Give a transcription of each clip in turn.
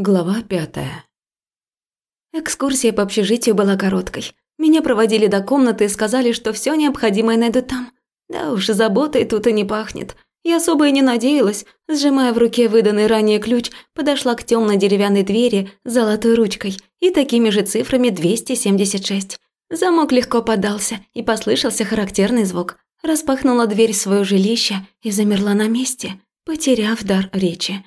Глава пятая. Экскурсия по общежитию была короткой. Меня проводили до комнаты и сказали, что все необходимое найдут там. Да уж, заботой тут и не пахнет. Я особо и не надеялась. Сжимая в руке выданный ранее ключ, подошла к темной деревянной двери с золотой ручкой и такими же цифрами 276. Замок легко поддался, и послышался характерный звук. Распахнула дверь в свое жилище и замерла на месте, потеряв дар речи.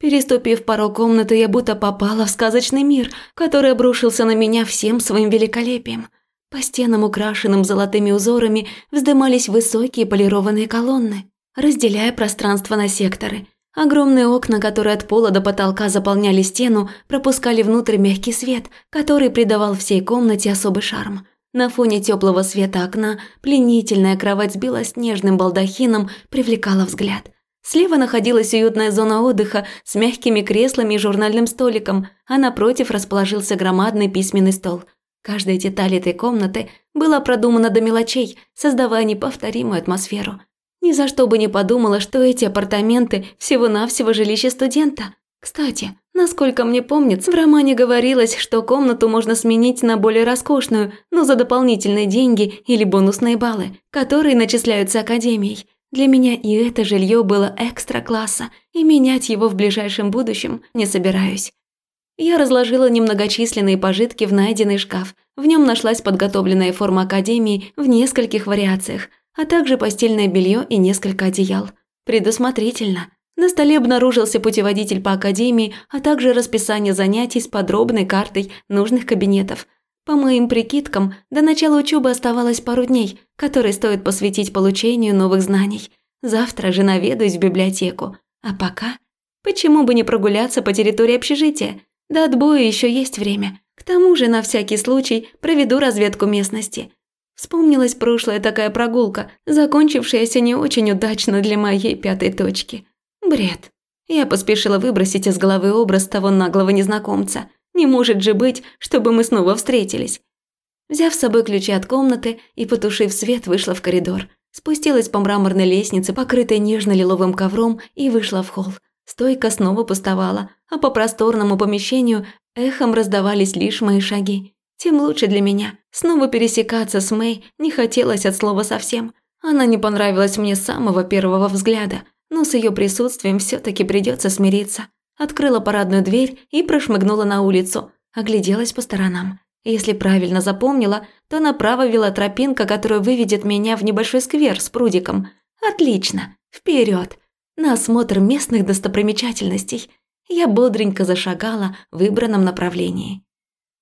Переступив порог комнаты, я будто попала в сказочный мир, который обрушился на меня всем своим великолепием. По стенам, украшенным золотыми узорами, вздымались высокие полированные колонны, разделяя пространство на секторы. Огромные окна, которые от пола до потолка заполняли стену, пропускали внутрь мягкий свет, который придавал всей комнате особый шарм. На фоне теплого света окна пленительная кровать с белоснежным балдахином привлекала взгляд – Слева находилась уютная зона отдыха с мягкими креслами и журнальным столиком, а напротив расположился громадный письменный стол. Каждая деталь этой комнаты была продумана до мелочей, создавая неповторимую атмосферу. Ни за что бы не подумала, что эти апартаменты всего-навсего жилище студента. Кстати, насколько мне помнится, в романе говорилось, что комнату можно сменить на более роскошную, но за дополнительные деньги или бонусные баллы, которые начисляются академией. Для меня и это жилье было экстра-класса, и менять его в ближайшем будущем не собираюсь. Я разложила немногочисленные пожитки в найденный шкаф. В нем нашлась подготовленная форма академии в нескольких вариациях, а также постельное белье и несколько одеял. Предусмотрительно. На столе обнаружился путеводитель по академии, а также расписание занятий с подробной картой нужных кабинетов – по моим прикидкам, до начала учебы оставалось пару дней, которые стоит посвятить получению новых знаний. Завтра же наведаюсь в библиотеку. А пока... Почему бы не прогуляться по территории общежития? До отбоя еще есть время. К тому же, на всякий случай, проведу разведку местности. Вспомнилась прошлая такая прогулка, закончившаяся не очень удачно для моей пятой точки. Бред. Я поспешила выбросить из головы образ того наглого незнакомца – не может же быть, чтобы мы снова встретились. Взяв с собой ключи от комнаты и потушив свет, вышла в коридор. Спустилась по мраморной лестнице, покрытой нежно-лиловым ковром, и вышла в холл. Стойка снова пустовала, а по просторному помещению эхом раздавались лишь мои шаги. Тем лучше для меня. Снова пересекаться с Мэй не хотелось от слова совсем. Она не понравилась мне с самого первого взгляда, но с ее присутствием все таки придется смириться открыла парадную дверь и прошмыгнула на улицу, огляделась по сторонам. Если правильно запомнила, то направо вела тропинка, которая выведет меня в небольшой сквер с прудиком. Отлично, вперед! На осмотр местных достопримечательностей. Я бодренько зашагала в выбранном направлении.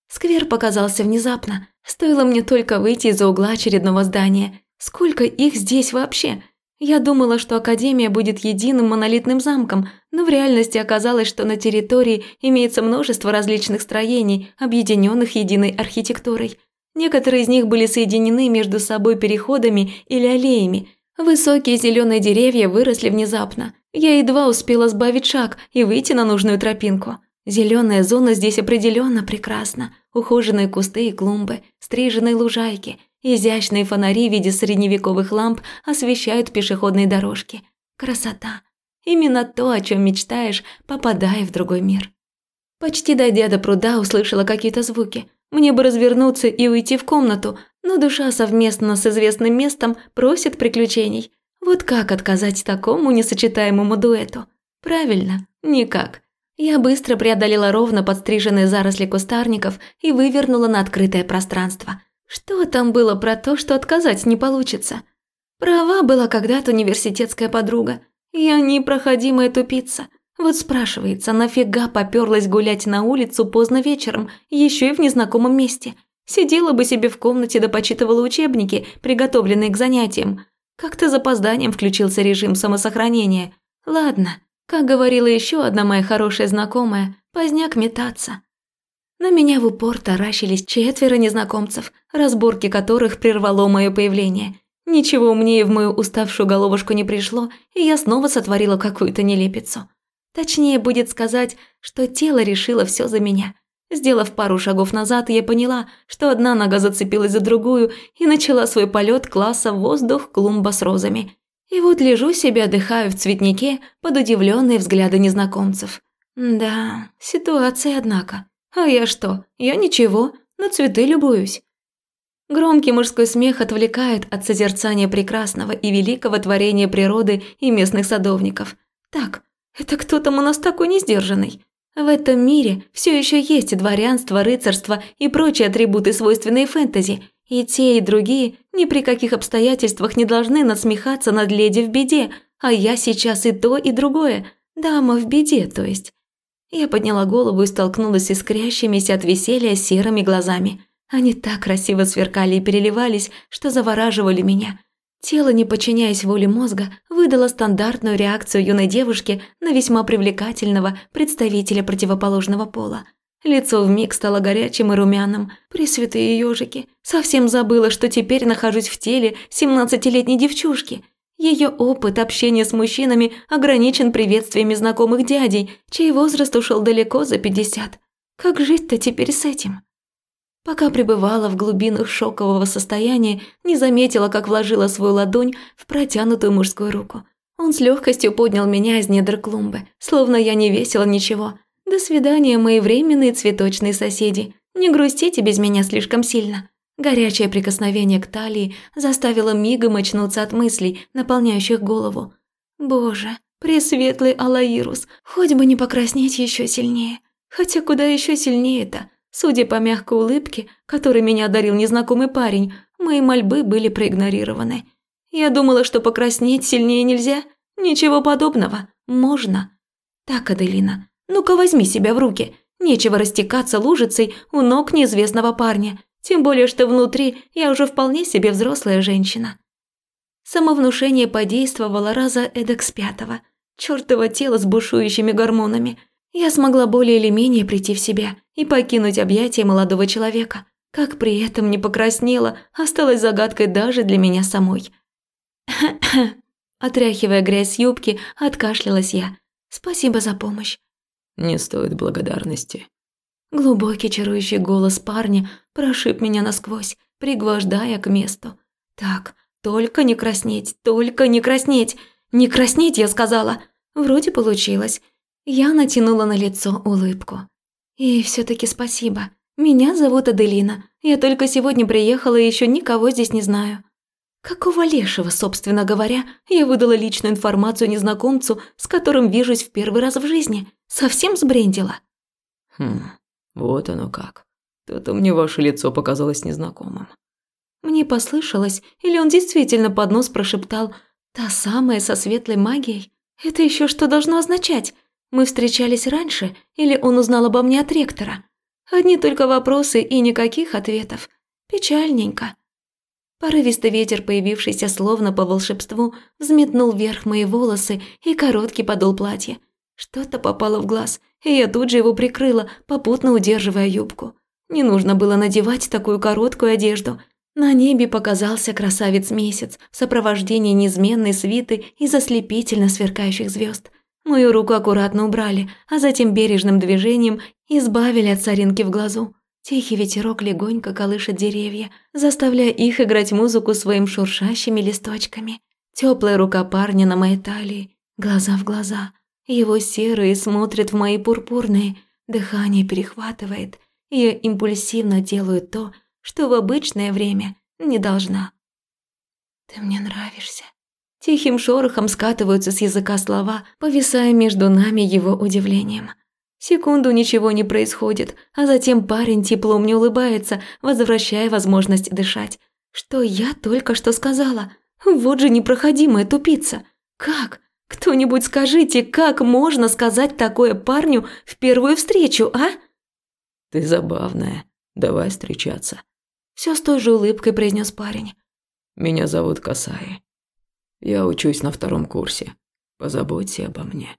Сквер показался внезапно. Стоило мне только выйти из-за угла очередного здания. Сколько их здесь вообще? Я думала, что Академия будет единым монолитным замком, но в реальности оказалось, что на территории имеется множество различных строений, объединенных единой архитектурой. Некоторые из них были соединены между собой переходами или аллеями. Высокие зеленые деревья выросли внезапно. Я едва успела сбавить шаг и выйти на нужную тропинку. Зеленая зона здесь определенно прекрасна. Ухоженные кусты и клумбы, стриженные лужайки – Изящные фонари в виде средневековых ламп освещают пешеходные дорожки. Красота. Именно то, о чем мечтаешь, попадая в другой мир. Почти дойдя до пруда, услышала какие-то звуки. Мне бы развернуться и уйти в комнату, но душа совместно с известным местом просит приключений. Вот как отказать такому несочетаемому дуэту? Правильно, никак. Я быстро преодолела ровно подстриженные заросли кустарников и вывернула на открытое пространство – что там было про то, что отказать не получится? Права была когда-то университетская подруга. Я непроходимая тупица. Вот спрашивается, нафига попёрлась гулять на улицу поздно вечером, еще и в незнакомом месте? Сидела бы себе в комнате да почитывала учебники, приготовленные к занятиям. Как-то запозданием включился режим самосохранения. Ладно, как говорила еще одна моя хорошая знакомая, поздняк метаться. На меня в упор таращились четверо незнакомцев, разборки которых прервало мое появление. Ничего умнее в мою уставшую головушку не пришло, и я снова сотворила какую-то нелепицу. Точнее будет сказать, что тело решило все за меня. Сделав пару шагов назад, я поняла, что одна нога зацепилась за другую и начала свой полет класса «Воздух клумба с розами». И вот лежу себе, отдыхаю в цветнике под удивленные взгляды незнакомцев. Да, ситуация, однако. А я что? Я ничего, на цветы любуюсь. Громкий мужской смех отвлекает от созерцания прекрасного и великого творения природы и местных садовников. Так, это кто там у нас такой несдержанный? В этом мире все еще есть дворянство, рыцарство и прочие атрибуты, свойственные фэнтези, и те, и другие ни при каких обстоятельствах не должны насмехаться над леди в беде, а я сейчас и то, и другое. Дама в беде, то есть. Я подняла голову и столкнулась с искрящимися от веселья серыми глазами. Они так красиво сверкали и переливались, что завораживали меня. Тело, не подчиняясь воле мозга, выдало стандартную реакцию юной девушки на весьма привлекательного представителя противоположного пола. Лицо вмиг стало горячим и румяным. Пресвятые ежики. Совсем забыла, что теперь нахожусь в теле семнадцатилетней девчушки. Ее опыт общения с мужчинами ограничен приветствиями знакомых дядей, чей возраст ушел далеко за пятьдесят. Как жить-то теперь с этим? Пока пребывала в глубинах шокового состояния, не заметила, как вложила свою ладонь в протянутую мужскую руку. Он с легкостью поднял меня из недр клумбы, словно я не весила ничего. До свидания, мои временные цветочные соседи. Не грустите без меня слишком сильно. Горячее прикосновение к талии заставило мигом очнуться от мыслей, наполняющих голову. Боже, пресветлый Алаирус, хоть бы не покраснеть еще сильнее. Хотя куда еще сильнее-то? Судя по мягкой улыбке, которой меня одарил незнакомый парень, мои мольбы были проигнорированы. Я думала, что покраснеть сильнее нельзя. Ничего подобного. Можно. Так, Аделина, ну-ка возьми себя в руки. Нечего растекаться лужицей у ног неизвестного парня. Тем более, что внутри я уже вполне себе взрослая женщина. Самовнушение подействовало раза эдак с пятого. Чёртово тело с бушующими гормонами. Я смогла более или менее прийти в себя и покинуть объятия молодого человека. Как при этом не покраснела, осталась загадкой даже для меня самой. Отряхивая грязь юбки, откашлялась я. «Спасибо за помощь». «Не стоит благодарности». Глубокий чарующий голос парня прошиб меня насквозь, пригвождая к месту. «Так, только не краснеть, только не краснеть! Не краснеть, я сказала!» Вроде получилось. Я натянула на лицо улыбку. И все таки спасибо. Меня зовут Аделина. Я только сегодня приехала и еще никого здесь не знаю. Какого лешего, собственно говоря, я выдала личную информацию незнакомцу, с которым вижусь в первый раз в жизни? Совсем сбрендила? Хм, вот оно как. То-то мне ваше лицо показалось незнакомым. Мне послышалось, или он действительно под нос прошептал «Та самая со светлой магией? Это еще что должно означать? Мы встречались раньше, или он узнал обо мне от ректора? Одни только вопросы и никаких ответов. Печальненько. Порывистый ветер, появившийся словно по волшебству, взметнул вверх мои волосы и короткий подол платья. Что-то попало в глаз, и я тут же его прикрыла, попутно удерживая юбку. Не нужно было надевать такую короткую одежду. На небе показался красавец-месяц в сопровождении неизменной свиты из ослепительно сверкающих звезд. Мою руку аккуратно убрали, а затем бережным движением избавили от соринки в глазу. Тихий ветерок легонько колышет деревья, заставляя их играть музыку своим шуршащими листочками. Теплая рука парня на моей талии, глаза в глаза. Его серые смотрят в мои пурпурные, дыхание перехватывает, я импульсивно делаю то, что в обычное время не должна. «Ты мне нравишься», Тихим шорохом скатываются с языка слова, повисая между нами его удивлением. Секунду ничего не происходит, а затем парень тепло мне улыбается, возвращая возможность дышать. Что я только что сказала? Вот же непроходимая тупица. Как? Кто-нибудь скажите, как можно сказать такое парню в первую встречу, а? Ты забавная. Давай встречаться. Все с той же улыбкой произнес парень. Меня зовут Касаи. Я учусь на втором курсе. Позаботься обо мне».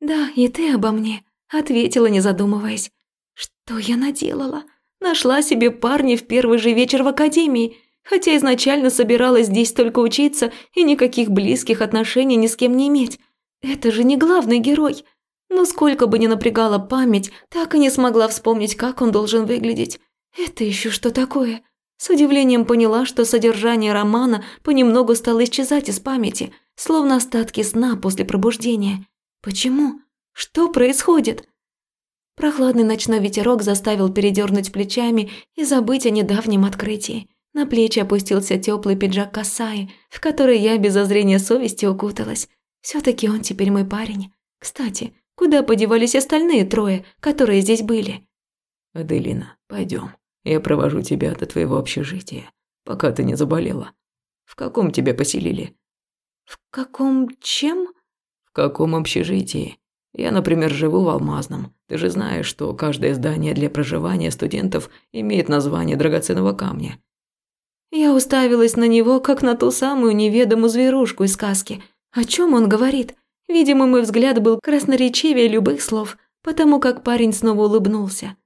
«Да, и ты обо мне», – ответила, не задумываясь. «Что я наделала? Нашла себе парня в первый же вечер в академии, хотя изначально собиралась здесь только учиться и никаких близких отношений ни с кем не иметь. Это же не главный герой. Но сколько бы ни напрягала память, так и не смогла вспомнить, как он должен выглядеть. Это еще что такое?» С удивлением поняла, что содержание романа понемногу стало исчезать из памяти, словно остатки сна после пробуждения. Почему? Что происходит? Прохладный ночной ветерок заставил передернуть плечами и забыть о недавнем открытии. На плечи опустился теплый пиджак Касаи, в который я без зазрения совести укуталась. все таки он теперь мой парень. Кстати, куда подевались остальные трое, которые здесь были? «Аделина, пойдем. Я провожу тебя до твоего общежития, пока ты не заболела. В каком тебя поселили?» «В каком чем?» «В каком общежитии? Я, например, живу в Алмазном. Ты же знаешь, что каждое здание для проживания студентов имеет название драгоценного камня. Я уставилась на него, как на ту самую неведомую зверушку из сказки. О чем он говорит? Видимо, мой взгляд был красноречивее любых слов, потому как парень снова улыбнулся.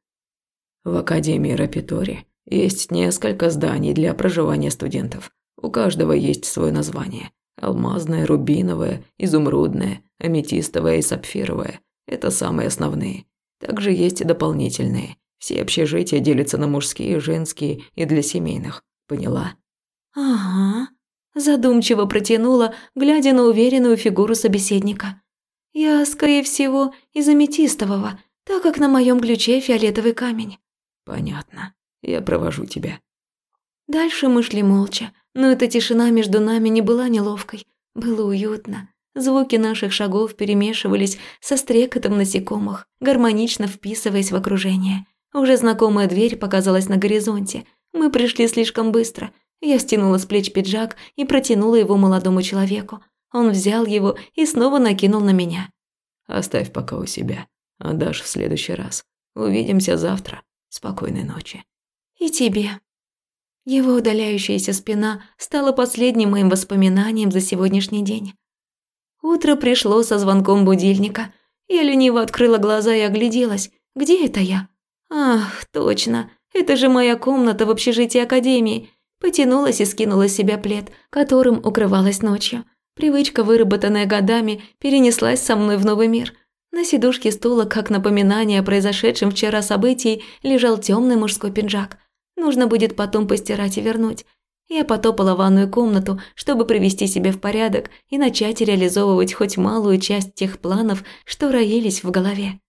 В Академии Рапитори есть несколько зданий для проживания студентов. У каждого есть свое название. Алмазное, рубиновое, изумрудное, аметистовое и сапфировое. Это самые основные. Также есть и дополнительные. Все общежития делятся на мужские, женские и для семейных. Поняла? Ага. Задумчиво протянула, глядя на уверенную фигуру собеседника. Я, скорее всего, из аметистового, так как на моем ключе фиолетовый камень. Понятно. Я провожу тебя. Дальше мы шли молча, но эта тишина между нами не была неловкой. Было уютно. Звуки наших шагов перемешивались со стрекотом насекомых, гармонично вписываясь в окружение. Уже знакомая дверь показалась на горизонте, мы пришли слишком быстро. Я стянула с плеч пиджак и протянула его молодому человеку. Он взял его и снова накинул на меня. «Оставь пока у себя. Отдашь в следующий раз. Увидимся завтра. Спокойной ночи». «И тебе». Его удаляющаяся спина стала последним моим воспоминанием за сегодняшний день. Утро пришло со звонком будильника. Я лениво открыла глаза и огляделась. Где это я? Ах, точно. Это же моя комната в общежитии академии. Потянулась и скинула с себя плед, которым укрывалась ночью. Привычка, выработанная годами, перенеслась со мной в новый мир. На сидушке стула, как напоминание о произошедшем вчера событии, лежал темный мужской пиджак. Нужно будет потом постирать и вернуть. Я потопала ванную комнату, чтобы привести себя в порядок и начать реализовывать хоть малую часть тех планов, что роились в голове.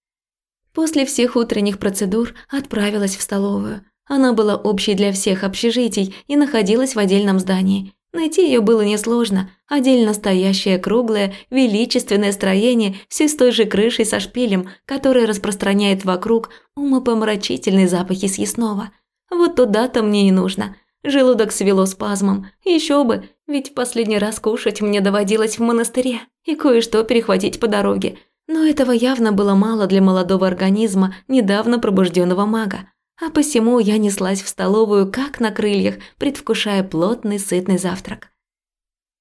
После всех утренних процедур отправилась в столовую. Она была общей для всех общежитий и находилась в отдельном здании. Найти ее было несложно. Отдельно стоящее круглое, величественное строение, все с той же крышей со шпилем, которое распространяет вокруг умопомрачительные запахи съестного. Вот туда-то мне и нужно. Желудок свело спазмом. Еще бы, ведь в последний раз кушать мне доводилось в монастыре и кое-что перехватить по дороге. Но этого явно было мало для молодого организма недавно пробужденного мага, а посему я неслась в столовую как на крыльях, предвкушая плотный сытный завтрак.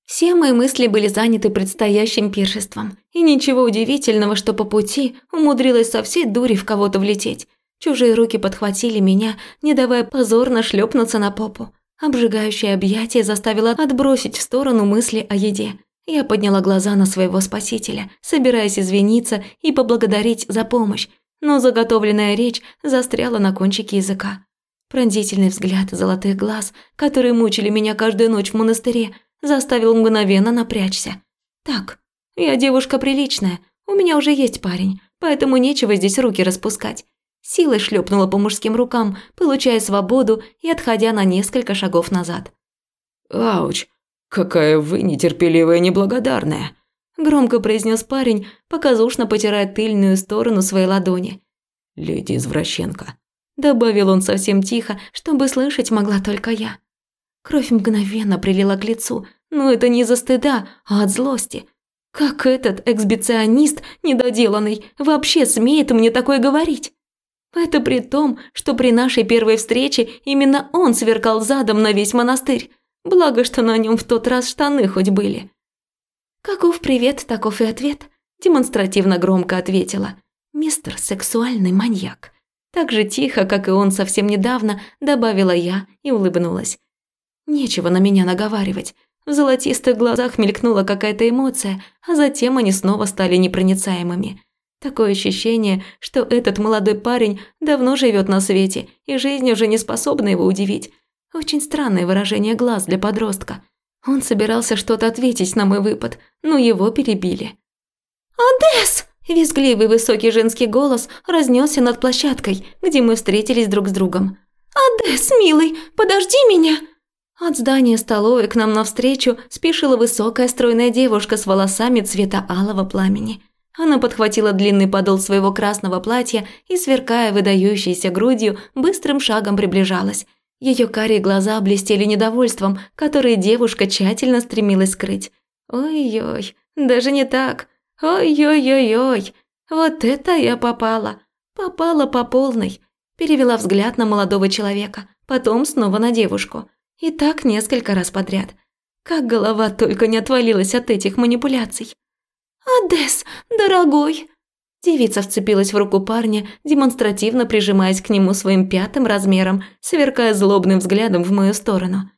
Все мои мысли были заняты предстоящим пиршеством, и ничего удивительного, что по пути умудрилась со всей дури в кого-то влететь. Чужие руки подхватили меня, не давая позорно шлепнуться на попу. Обжигающее объятие заставило отбросить в сторону мысли о еде. Я подняла глаза на своего спасителя, собираясь извиниться и поблагодарить за помощь, но заготовленная речь застряла на кончике языка. Пронзительный взгляд золотых глаз, которые мучили меня каждую ночь в монастыре, заставил мгновенно напрячься. Так, я девушка приличная, у меня уже есть парень, поэтому нечего здесь руки распускать. Силой шлепнула по мужским рукам, получая свободу и отходя на несколько шагов назад. «Ауч!» «Какая вы нетерпеливая неблагодарная!» Громко произнес парень, показушно потирая тыльную сторону своей ладони. «Леди извращенка», – добавил он совсем тихо, чтобы слышать могла только я. Кровь мгновенно прилила к лицу, но это не из-за стыда, а от злости. Как этот эксбиционист недоделанный вообще смеет мне такое говорить? Это при том, что при нашей первой встрече именно он сверкал задом на весь монастырь, Благо, что на нем в тот раз штаны хоть были. «Каков привет, таков и ответ», – демонстративно громко ответила. «Мистер сексуальный маньяк». Так же тихо, как и он совсем недавно, добавила я и улыбнулась. Нечего на меня наговаривать. В золотистых глазах мелькнула какая-то эмоция, а затем они снова стали непроницаемыми. Такое ощущение, что этот молодой парень давно живет на свете, и жизнь уже не способна его удивить. Очень странное выражение глаз для подростка. Он собирался что-то ответить на мой выпад, но его перебили. «Адес! Визгливый высокий женский голос разнесся над площадкой, где мы встретились друг с другом. «Адес, милый, подожди меня!» От здания столовой к нам навстречу спешила высокая стройная девушка с волосами цвета алого пламени. Она подхватила длинный подол своего красного платья и, сверкая выдающейся грудью, быстрым шагом приближалась. Ее карие глаза блестели недовольством, которое девушка тщательно стремилась скрыть. «Ой-ой, даже не так. Ой-ой-ой-ой, вот это я попала. Попала по полной». Перевела взгляд на молодого человека, потом снова на девушку. И так несколько раз подряд. Как голова только не отвалилась от этих манипуляций. «Адес, дорогой!» Девица вцепилась в руку парня, демонстративно прижимаясь к нему своим пятым размером, сверкая злобным взглядом в мою сторону.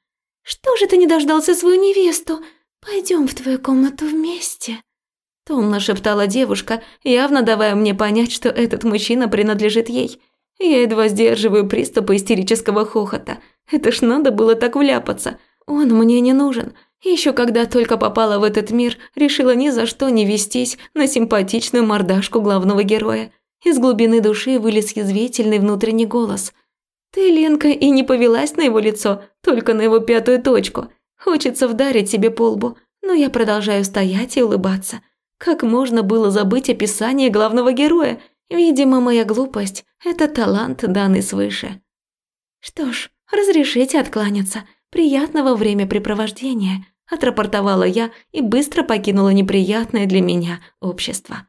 «Что же ты не дождался свою невесту? Пойдем в твою комнату вместе». Томно шептала девушка, явно давая мне понять, что этот мужчина принадлежит ей. Я едва сдерживаю приступы истерического хохота. Это ж надо было так вляпаться. Он мне не нужен. Еще когда только попала в этот мир, решила ни за что не вестись на симпатичную мордашку главного героя. Из глубины души вылез язвительный внутренний голос. «Ты, Ленка, и не повелась на его лицо, только на его пятую точку. Хочется вдарить себе по лбу, но я продолжаю стоять и улыбаться. Как можно было забыть описание главного героя? Видимо, моя глупость – это талант, данный свыше. Что ж, разрешите откланяться – «Приятного времяпрепровождения», – отрапортовала я и быстро покинула неприятное для меня общество.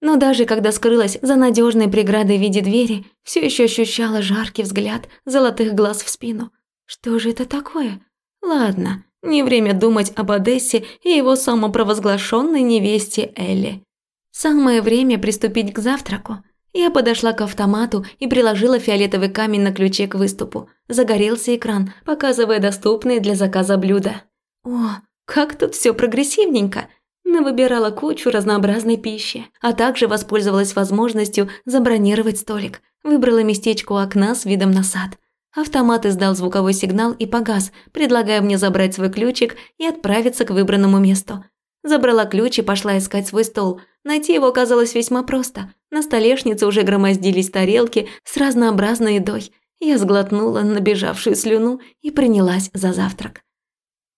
Но даже когда скрылась за надежной преградой в виде двери, все еще ощущала жаркий взгляд золотых глаз в спину. Что же это такое? Ладно, не время думать об Одессе и его самопровозглашенной невесте Элли. Самое время приступить к завтраку. Я подошла к автомату и приложила фиолетовый камень на ключе к выступу. Загорелся экран, показывая доступные для заказа блюда. О, как тут все прогрессивненько. Навыбирала кучу разнообразной пищи, а также воспользовалась возможностью забронировать столик. Выбрала местечко у окна с видом на сад. Автомат издал звуковой сигнал и погас, предлагая мне забрать свой ключик и отправиться к выбранному месту. Забрала ключ и пошла искать свой стол. Найти его оказалось весьма просто. На столешнице уже громоздились тарелки с разнообразной едой. Я сглотнула набежавшую слюну и принялась за завтрак.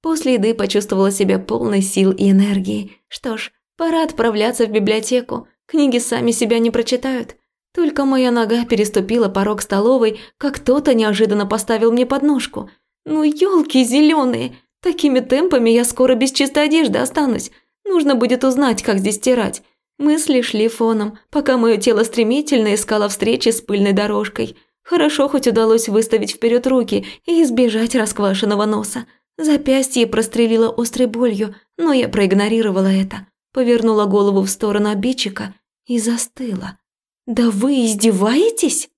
После еды почувствовала себя полной сил и энергии. Что ж, пора отправляться в библиотеку. Книги сами себя не прочитают. Только моя нога переступила порог столовой, как кто-то неожиданно поставил мне подножку. Ну, елки зеленые! Такими темпами я скоро без чистой одежды останусь. Нужно будет узнать, как здесь стирать. Мысли шли фоном, пока мое тело стремительно искало встречи с пыльной дорожкой. Хорошо хоть удалось выставить вперед руки и избежать расквашенного носа. Запястье прострелило острой болью, но я проигнорировала это. Повернула голову в сторону обидчика и застыла. «Да вы издеваетесь?»